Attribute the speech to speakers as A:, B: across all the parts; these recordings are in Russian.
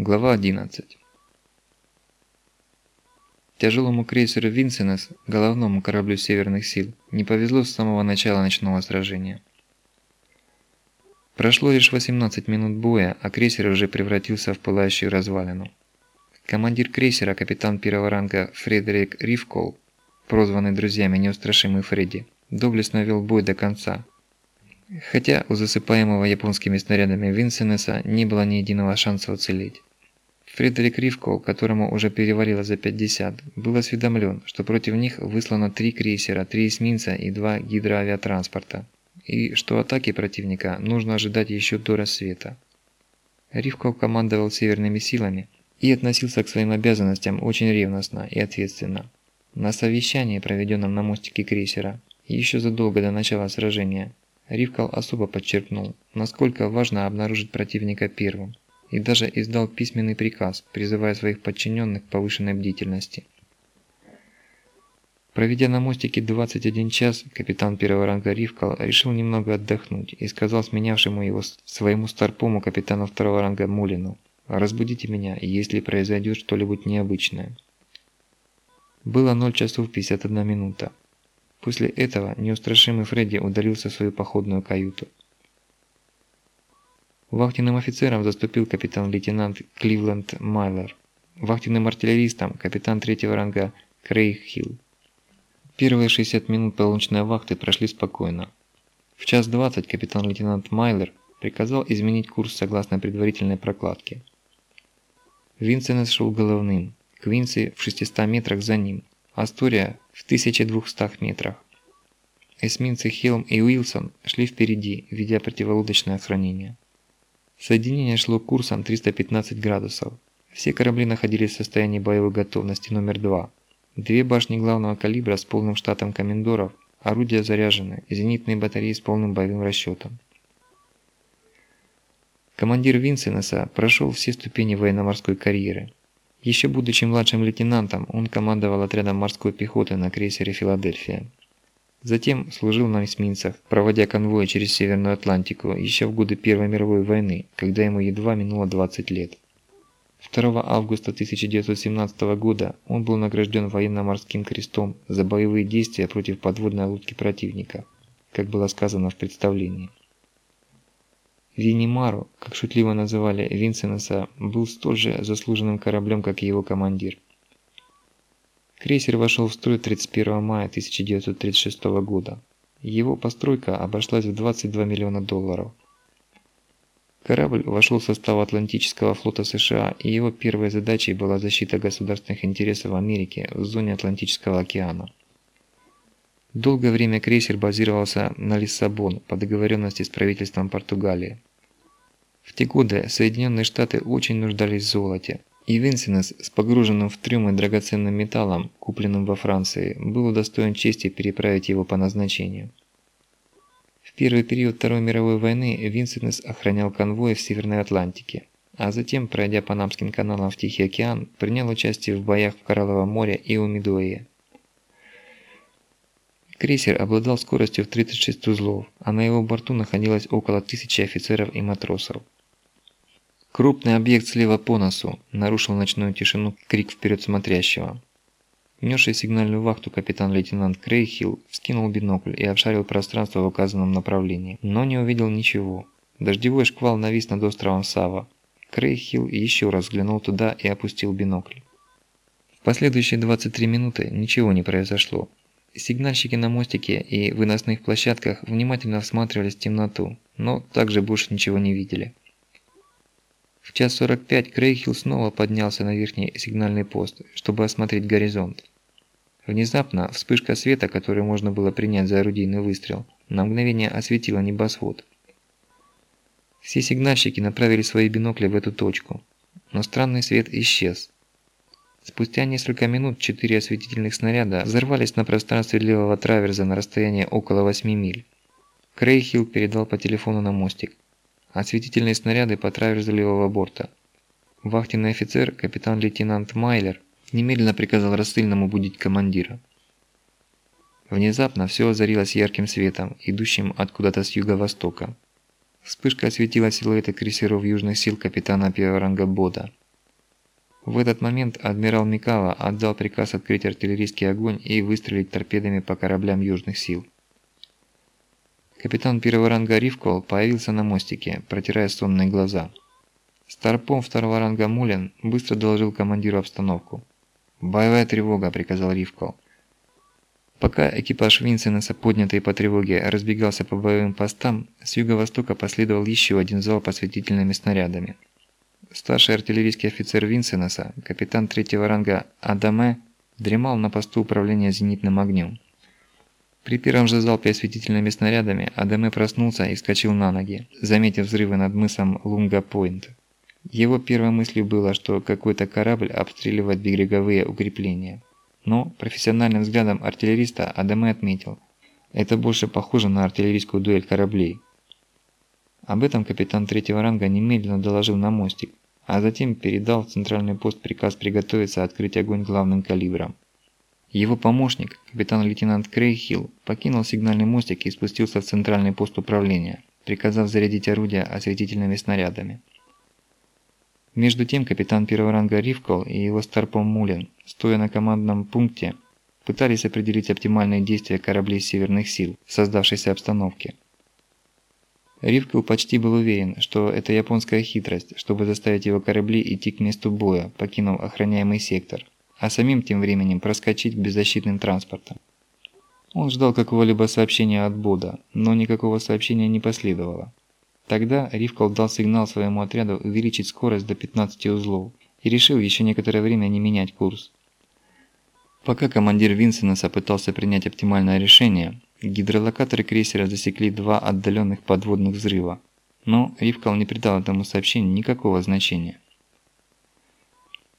A: Глава 11 Тяжелому крейсеру «Винсенес», головному кораблю Северных сил, не повезло с самого начала ночного сражения. Прошло лишь 18 минут боя, а крейсер уже превратился в пылающую развалину. Командир крейсера, капитан первого ранга Фредерик Ривкол, прозванный друзьями неустрашимый Фредди, доблестно вел бой до конца. Хотя у засыпаемого японскими снарядами Винсенеса не было ни единого шанса уцелеть. Фредерик Ривкол, которому уже перевалило за 50, был осведомлен, что против них выслано три крейсера, три эсминца и два гидроавиатранспорта, и что атаки противника нужно ожидать еще до рассвета. Ривкол командовал северными силами и относился к своим обязанностям очень ревностно и ответственно. На совещании, проведенном на мостике крейсера, еще задолго до начала сражения, Ривкол особо подчеркнул, насколько важно обнаружить противника первым и даже издал письменный приказ, призывая своих подчиненных к повышенной бдительности. Проведя на мостике 21 час, капитан первого ранга Ривкал решил немного отдохнуть и сказал сменявшему его своему старпому капитану второго ранга Мулину «Разбудите меня, если произойдет что-нибудь необычное». Было 0 часов 51 минута. После этого неустрашимый Фредди удалился в свою походную каюту. Вахтенным офицером заступил капитан-лейтенант Кливленд Майлер. Вахтенным артиллеристом капитан третьего ранга Крейг Хилл. Первые 60 минут полуночной вахты прошли спокойно. В час 20 капитан-лейтенант Майлер приказал изменить курс согласно предварительной прокладке. Винсенес шел головным, Квинси в 600 метрах за ним, Астория в 1200 метрах. Эсминцы Хелм и Уилсон шли впереди, ведя противолодочное охранение. Соединение шло курсом 315 градусов. Все корабли находились в состоянии боевой готовности номер 2. Две башни главного калибра с полным штатом комендоров, орудия заряжены, зенитные батареи с полным боевым расчетом. Командир Винсенеса прошел все ступени военно-морской карьеры. Еще будучи младшим лейтенантом, он командовал отрядом морской пехоты на крейсере «Филадельфия». Затем служил на эсминцах, проводя конвои через Северную Атлантику еще в годы Первой мировой войны, когда ему едва минуло 20 лет. 2 августа 1917 года он был награжден военно-морским крестом за боевые действия против подводной лодки противника, как было сказано в представлении. Виннимару, как шутливо называли Винсенеса, был столь же заслуженным кораблем, как и его командир. Крейсер вошел в строй 31 мая 1936 года. Его постройка обошлась в 22 миллиона долларов. Корабль вошел в состав Атлантического флота США, и его первой задачей была защита государственных интересов Америки в зоне Атлантического океана. Долгое время крейсер базировался на Лиссабон по договоренности с правительством Португалии. В те годы Соединенные Штаты очень нуждались в золоте, и Винсенес с погруженным в трюмы драгоценным металлом, купленным во Франции, был удостоен чести переправить его по назначению. В первый период Второй мировой войны Винсенес охранял конвои в Северной Атлантике, а затем, пройдя Панамским каналом в Тихий океан, принял участие в боях в Коралловом море и у Медуэя. Крейсер обладал скоростью в 36 узлов, а на его борту находилось около тысячи офицеров и матросов. Крупный объект слева по носу нарушил ночную тишину крик вперед смотрящего. Несший сигнальную вахту капитан-лейтенант Крейхилл вскинул бинокль и обшарил пространство в указанном направлении, но не увидел ничего. Дождевой шквал навис над островом Сава. Крейхилл еще раз взглянул туда и опустил бинокль. В последующие 23 минуты ничего не произошло. Сигнальщики на мостике и выносных площадках внимательно всматривались в темноту, но также больше ничего не видели. В час 45 Крейхилл снова поднялся на верхний сигнальный пост, чтобы осмотреть горизонт. Внезапно вспышка света, которую можно было принять за орудийный выстрел, на мгновение осветила небосвод. Все сигнальщики направили свои бинокли в эту точку, но странный свет исчез. Спустя несколько минут четыре осветительных снаряда взорвались на пространстве левого траверза на расстоянии около 8 миль. Крейхилл передал по телефону на мостик. Осветительные снаряды по траверзу левого борта. Вахтенный офицер, капитан-лейтенант Майлер, немедленно приказал рассыльному будить командира. Внезапно все озарилось ярким светом, идущим откуда-то с юго-востока. Вспышка осветила силуэты крейсеров южных сил капитана первого ранга Бода. В этот момент адмирал Микава отдал приказ открыть артиллерийский огонь и выстрелить торпедами по кораблям южных сил. Капитан первого ранга Ривкол появился на мостике, протирая сонные глаза. Старпом второго ранга Мулин быстро доложил командиру обстановку. «Боевая тревога», – приказал Ривкол. Пока экипаж Винсенеса, поднятый по тревоге, разбегался по боевым постам, с юго-востока последовал еще один залп осветительными снарядами. Старший артиллерийский офицер Винсенеса, капитан третьего ранга Адаме, дремал на посту управления зенитным огнем. При первом же залпе осветительными снарядами Адаме проснулся и вскочил на ноги, заметив взрывы над мысом Лунга-Пойнт. Его первой мыслью было, что какой-то корабль обстреливает береговые укрепления. Но профессиональным взглядом артиллериста Адаме отметил, это больше похоже на артиллерийскую дуэль кораблей. Об этом капитан третьего ранга немедленно доложил на мостик, а затем передал в центральный пост приказ приготовиться открыть огонь главным калибром. Его помощник, капитан-лейтенант Крейхилл, покинул сигнальный мостик и спустился в центральный пост управления, приказав зарядить орудия осветительными снарядами. Между тем капитан первого ранга Ривкол и его старпом Мулин, стоя на командном пункте, пытались определить оптимальные действия кораблей северных сил в создавшейся обстановке. Ривкл почти был уверен, что это японская хитрость, чтобы заставить его корабли идти к месту боя, покинув охраняемый сектор, а самим тем временем проскочить беззащитным транспортом. Он ждал какого-либо сообщения от Бода, но никакого сообщения не последовало. Тогда Ривкл дал сигнал своему отряду увеличить скорость до 15 узлов и решил еще некоторое время не менять курс. Пока командир Винсенеса пытался принять оптимальное решение, Гидролокаторы крейсера засекли два отдаленных подводных взрыва, но Ривкал не придал этому сообщению никакого значения.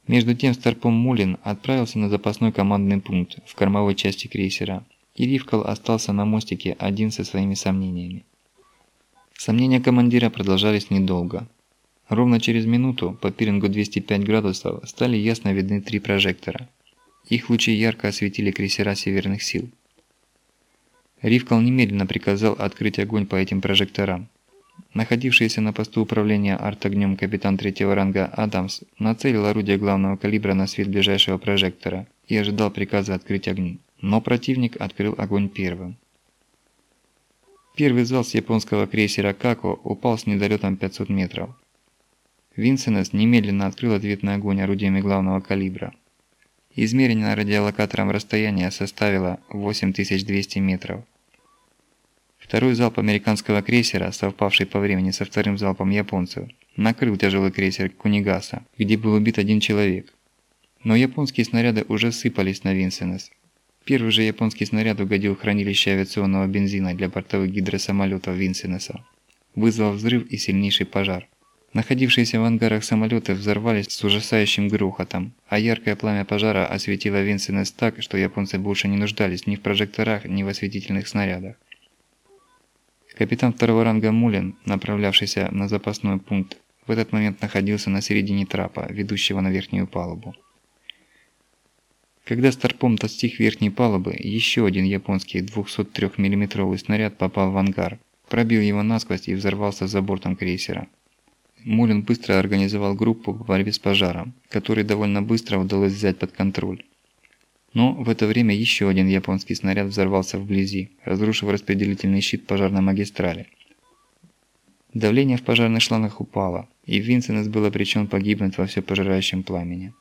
A: Между тем Старпом Мулин отправился на запасной командный пункт в кормовой части крейсера, и Ривкал остался на мостике один со своими сомнениями. Сомнения командира продолжались недолго. Ровно через минуту по пирингу 205 градусов стали ясно видны три прожектора. Их лучи ярко осветили крейсера северных сил. Ривкал немедленно приказал открыть огонь по этим прожекторам. Находившийся на посту управления артогнем капитан третьего ранга Адамс нацелил орудие главного калибра на свет ближайшего прожектора и ожидал приказа открыть огонь. Но противник открыл огонь первым. Первый зал с японского крейсера «Како» упал с недолетом 500 метров. Винсенес немедленно открыл ответный огонь орудиями главного калибра. Измеренное радиолокатором расстояние составило 8200 метров. Второй залп американского крейсера, совпавший по времени со вторым залпом японцев, накрыл тяжелый крейсер Кунигаса, где был убит один человек. Но японские снаряды уже сыпались на Винсенес. Первый же японский снаряд угодил в хранилище авиационного бензина для бортовых гидросамолетов Винсенеса, вызвав взрыв и сильнейший пожар. Находившиеся в ангарах самолеты взорвались с ужасающим грохотом, а яркое пламя пожара осветило Винсенес так, что японцы больше не нуждались ни в прожекторах, ни в осветительных снарядах. Капитан второго ранга Мулин, направлявшийся на запасной пункт, в этот момент находился на середине трапа, ведущего на верхнюю палубу. Когда старпом достиг верхней палубы, еще один японский 203 миллиметровый снаряд попал в ангар, пробил его насквозь и взорвался за бортом крейсера. Мулин быстро организовал группу по борьбе с пожаром, который довольно быстро удалось взять под контроль. Но в это время еще один японский снаряд взорвался вблизи, разрушив распределительный щит пожарной магистрали. Давление в пожарных шлангах упало, и Винсенес был обречен погибнуть во все пожирающем пламени.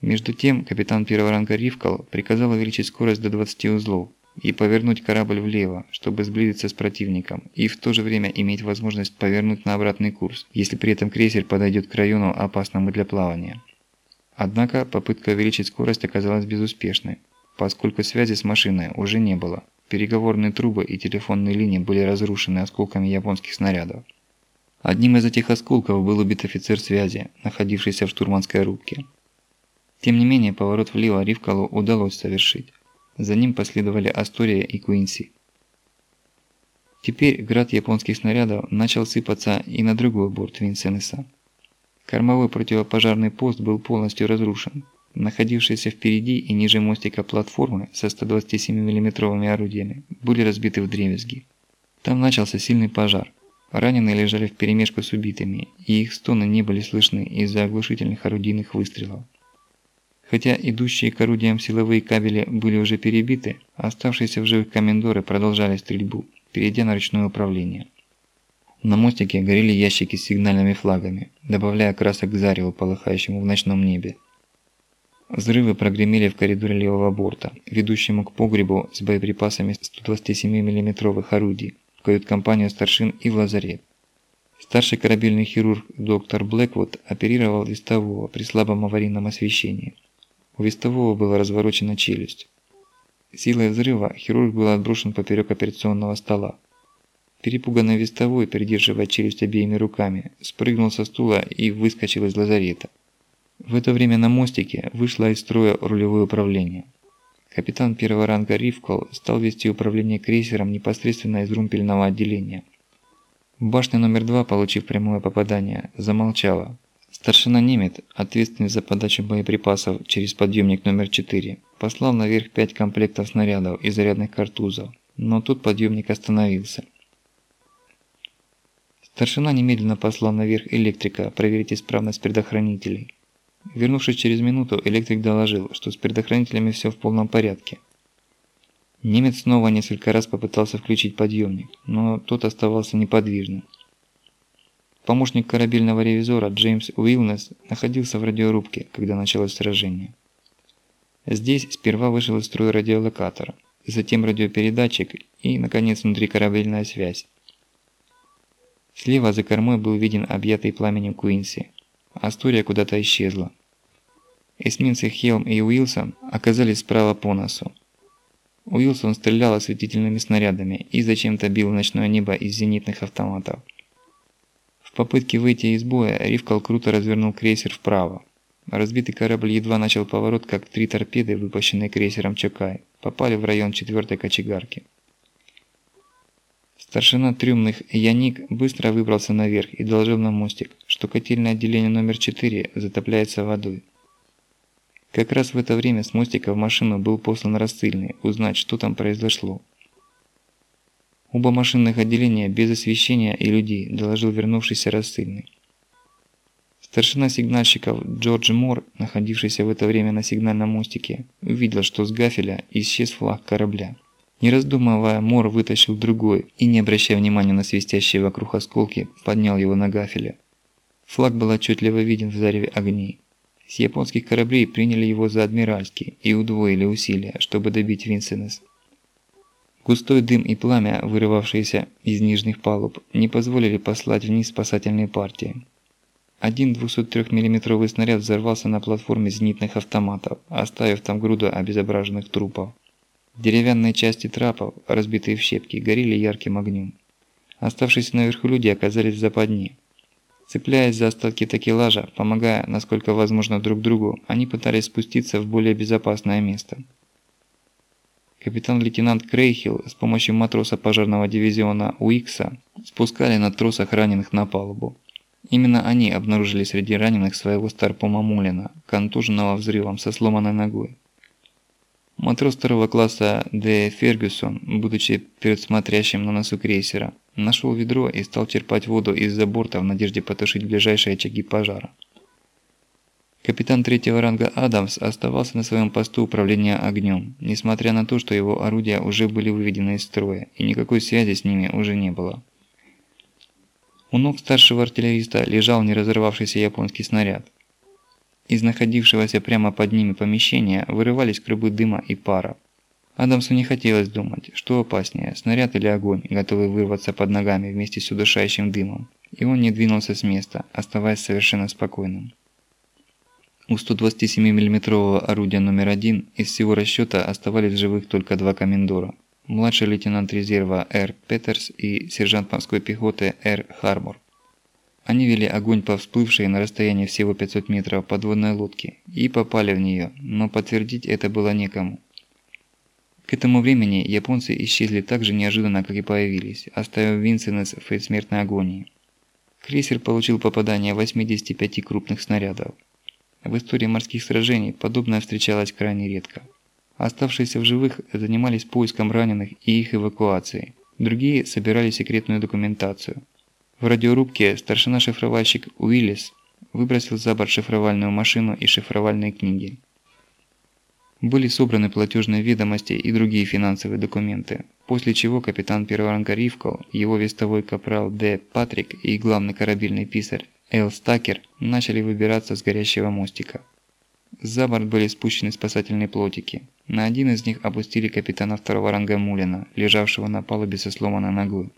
A: Между тем, капитан первого ранга Ривкал приказал увеличить скорость до 20 узлов, и повернуть корабль влево, чтобы сблизиться с противником, и в то же время иметь возможность повернуть на обратный курс, если при этом крейсер подойдет к району, опасному для плавания. Однако попытка увеличить скорость оказалась безуспешной, поскольку связи с машиной уже не было. Переговорные трубы и телефонные линии были разрушены осколками японских снарядов. Одним из этих осколков был убит офицер связи, находившийся в штурманской рубке. Тем не менее, поворот влево Ривкалу удалось совершить. За ним последовали Астория и Куинси. Теперь град японских снарядов начал сыпаться и на другой борт Винсенеса. Кормовой противопожарный пост был полностью разрушен. Находившиеся впереди и ниже мостика платформы со 127 миллиметровыми орудиями были разбиты в дребезги. Там начался сильный пожар. раненые лежали вперемешку с убитыми, и их стоны не были слышны из-за оглушительных орудийных выстрелов. Хотя идущие к орудиям силовые кабели были уже перебиты, оставшиеся в живых комендоры продолжали стрельбу, перейдя на ручное управление. На мостике горели ящики с сигнальными флагами, добавляя красок к зареву, полыхающему в ночном небе. Взрывы прогремели в коридоре левого борта, ведущему к погребу с боеприпасами 127 миллиметровых орудий, в кают-компанию старшин и в лазарет. Старший корабельный хирург доктор Блэквуд оперировал вестового при слабом аварийном освещении. У вестового была разворочена челюсть. Силой взрыва хирург был отброшен поперек операционного стола. Перепуганный вестовой, придерживая челюсть обеими руками, спрыгнул со стула и выскочил из лазарета. В это время на мостике вышло из строя рулевое управление. Капитан первого ранга Ривкол стал вести управление крейсером непосредственно из румпельного отделения. Башня номер два, получив прямое попадание, замолчала. Старшина Немет, ответственный за подачу боеприпасов через подъемник номер 4, послал наверх пять комплектов снарядов и зарядных картузов, но тут подъемник остановился. Старшина немедленно послал наверх электрика проверить исправность предохранителей. Вернувшись через минуту, электрик доложил, что с предохранителями все в полном порядке. Немец снова несколько раз попытался включить подъемник, но тот оставался неподвижным. Помощник корабельного ревизора Джеймс Уилнес находился в радиорубке, когда началось сражение. Здесь сперва вышел из строя радиолокатор, затем радиопередатчик и, наконец, внутрикорабельная связь. Слева за кормой был виден объятый пламенем Куинси. Астория куда-то исчезла. Эсминцы Хелм и Уилсон оказались справа по носу. Уилсон стрелял осветительными снарядами и зачем-то бил ночное небо из зенитных автоматов. В попытке выйти из боя Ривкал круто развернул крейсер вправо. Разбитый корабль едва начал поворот, как три торпеды, выпущенные крейсером Чокай, попали в район четвертой кочегарки. Старшина трюмных Яник быстро выбрался наверх и доложил на мостик, что котельное отделение номер 4 затопляется водой. Как раз в это время с мостика в машину был послан рассыльный узнать, что там произошло. Оба машинных отделения без освещения и людей, доложил вернувшийся рассыльный. Старшина сигнальщиков Джордж Мор, находившийся в это время на сигнальном мостике, увидел, что с гафеля исчез флаг корабля. Не раздумывая, Мор вытащил другой и, не обращая внимания на свистящие вокруг осколки, поднял его на гафеле. Флаг был отчетливо виден в зареве огней. С японских кораблей приняли его за адмиральский и удвоили усилия, чтобы добить Винсенес. Густой дым и пламя, вырывавшиеся из нижних палуб, не позволили послать вниз спасательные партии. Один 203 миллиметровый снаряд взорвался на платформе зенитных автоматов, оставив там груду обезображенных трупов. Деревянные части трапов, разбитые в щепки, горели ярким огнем. Оставшиеся наверху люди оказались в западне. Цепляясь за остатки такелажа, помогая, насколько возможно, друг другу, они пытались спуститься в более безопасное место. Капитан-лейтенант Крейхилл с помощью матроса пожарного дивизиона Уикса спускали на тросах раненых на палубу. Именно они обнаружили среди раненых своего старпома Мулина, контуженного взрывом со сломанной ногой. Матрос второго класса Д. Фергюсон, будучи перед смотрящим на носу крейсера, нашел ведро и стал черпать воду из-за борта в надежде потушить ближайшие очаги пожара. Капитан третьего ранга Адамс оставался на своем посту управления огнем, несмотря на то, что его орудия уже были выведены из строя, и никакой связи с ними уже не было. У ног старшего артиллериста лежал не разорвавшийся японский снаряд. Из находившегося прямо под ними помещения вырывались клубы дыма и пара. Адамсу не хотелось думать, что опаснее, снаряд или огонь, готовый вырваться под ногами вместе с удушающим дымом. И он не двинулся с места, оставаясь совершенно спокойным. У 127 миллиметрового орудия номер один из всего расчета оставались живых только два комендора. Младший лейтенант резерва Р. Петерс и сержант морской пехоты Р. Хармор. Они вели огонь по всплывшей на расстоянии всего 500 метров подводной лодке и попали в нее, но подтвердить это было некому. К этому времени японцы исчезли так же неожиданно, как и появились, оставив Винсенес в предсмертной агонии. Крейсер получил попадание 85 крупных снарядов. В истории морских сражений подобное встречалось крайне редко. Оставшиеся в живых занимались поиском раненых и их эвакуацией. Другие собирали секретную документацию. В радиорубке старшина-шифровальщик Уиллис выбросил за борт шифровальную машину и шифровальные книги. Были собраны платежные ведомости и другие финансовые документы, после чего капитан первого ранга Ривкл, его вестовой капрал Д. Патрик и главный корабельный писарь Эл Стакер начали выбираться с горящего мостика. За борт были спущены спасательные плотики. На один из них опустили капитана второго ранга Мулина, лежавшего на палубе со сломанной ногой.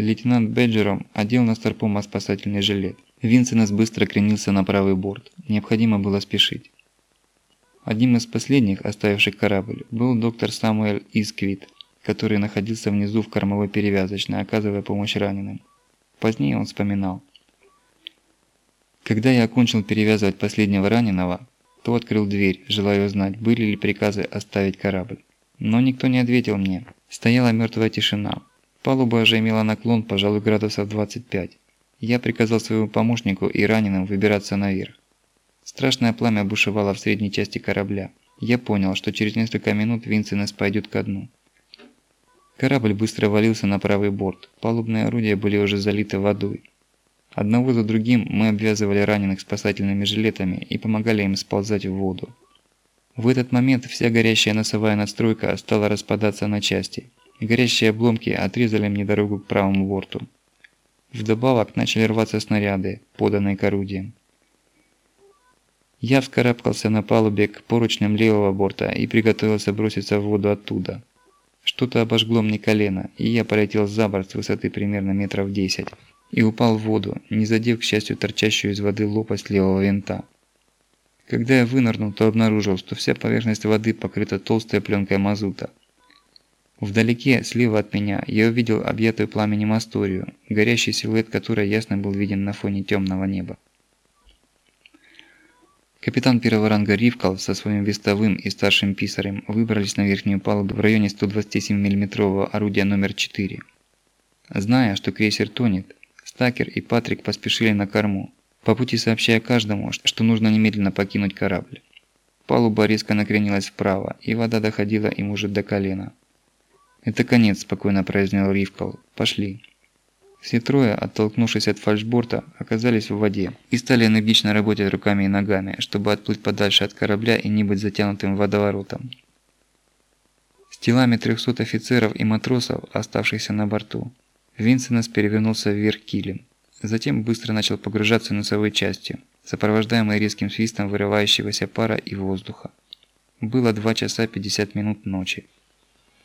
A: Лейтенант Беджером одел на Старпома спасательный жилет. Винсенес быстро кренился на правый борт. Необходимо было спешить. Одним из последних, оставивших корабль, был доктор Самуэль Исквит, который находился внизу в кормовой перевязочной, оказывая помощь раненым. Позднее он вспоминал. Когда я окончил перевязывать последнего раненого, то открыл дверь, желая узнать, были ли приказы оставить корабль. Но никто не ответил мне. Стояла мертвая тишина. Палуба уже имела наклон, пожалуй, градусов 25. Я приказал своему помощнику и раненым выбираться наверх. Страшное пламя бушевало в средней части корабля. Я понял, что через несколько минут Винсенес пойдет ко дну. Корабль быстро валился на правый борт. Палубные орудия были уже залиты водой. Одного за другим мы обвязывали раненых спасательными жилетами и помогали им сползать в воду. В этот момент вся горящая носовая надстройка стала распадаться на части. Горящие обломки отрезали мне дорогу к правому борту. Вдобавок начали рваться снаряды, поданные к орудиям. Я вскарабкался на палубе к поручням левого борта и приготовился броситься в воду оттуда. Что-то обожгло мне колено, и я полетел за борт с высоты примерно метров 10 и упал в воду, не задев, к счастью, торчащую из воды лопасть левого винта. Когда я вынырнул, то обнаружил, что вся поверхность воды покрыта толстой пленкой мазута. Вдалеке, слева от меня, я увидел объятую пламенем Асторию, горящий силуэт которой ясно был виден на фоне темного неба. Капитан первого ранга Ривкал со своим вестовым и старшим писарем выбрались на верхнюю палубу в районе 127 мм орудия номер 4. Зная, что крейсер тонет, Стакер и Патрик поспешили на корму, по пути сообщая каждому, что нужно немедленно покинуть корабль. Палуба резко накренилась вправо, и вода доходила им уже до колена. «Это конец», – спокойно произнес Ривкал. «Пошли». Все трое, оттолкнувшись от фальшборта, оказались в воде и стали энергично работать руками и ногами, чтобы отплыть подальше от корабля и не быть затянутым водоворотом. С телами 300 офицеров и матросов, оставшихся на борту, Винсенес перевернулся вверх килем. Затем быстро начал погружаться носовой частью, сопровождаемый резким свистом вырывающегося пара и воздуха. Было 2 часа 50 минут ночи.